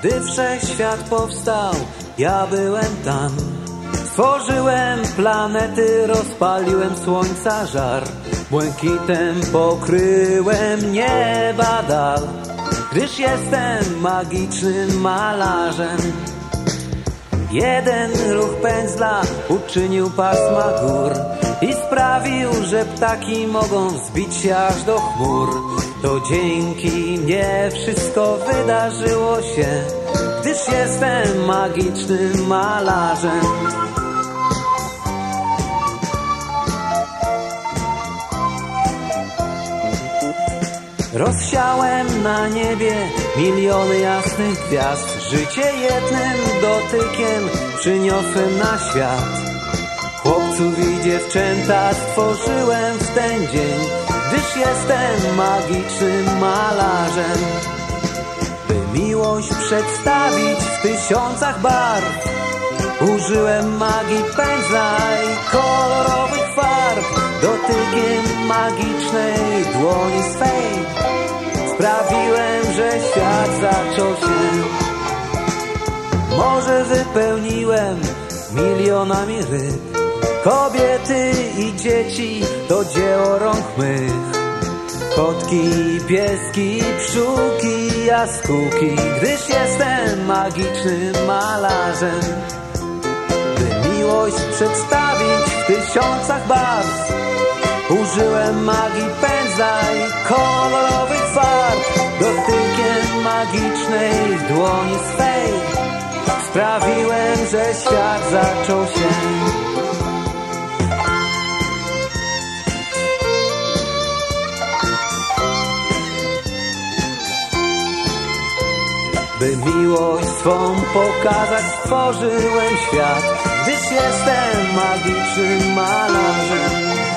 Gdy wszechświat powstał, ja byłem tam. Stworzyłem planety, rozpaliłem słońca żar. Błękitem pokryłem nieba dal. Gdyż jestem magicznym malarzem. Jeden ruch pędzla uczynił pasma gór i sprawił, że ptaki mogą wzbić się aż do chmur. To dzięki mnie wszystko wydarzyło się, gdyż jestem magicznym malarzem. Rozsiałem na niebie miliony jasnych gwiazd. Życie jednym dotykiem przyniosłem na świat. Chłopców i dziewczęta stworzyłem w ten dzień, gdyż jestem magicznym malarzem. Miłość przedstawić w tysiącach barw, użyłem magii pędzla i kolorowych farb. Dotykiem magicznej dłoni swej sprawiłem, że świat zaczął się. Morze wypełniłem milionami ryb. Kobiety i dzieci to dzieło rąk mych. Kotki, pieski, pszczółki, jaskółki, gdyż jestem magicznym malarzem. By miłość przedstawić w tysiącach barw, użyłem magii pędzla i kolorowych farb. Dotykiem magicznej dłoni swej sprawiłem, że świat zaczął się. By miłość swą pokazać, stworzyłem świat, gdyż jestem magicznym malarzem.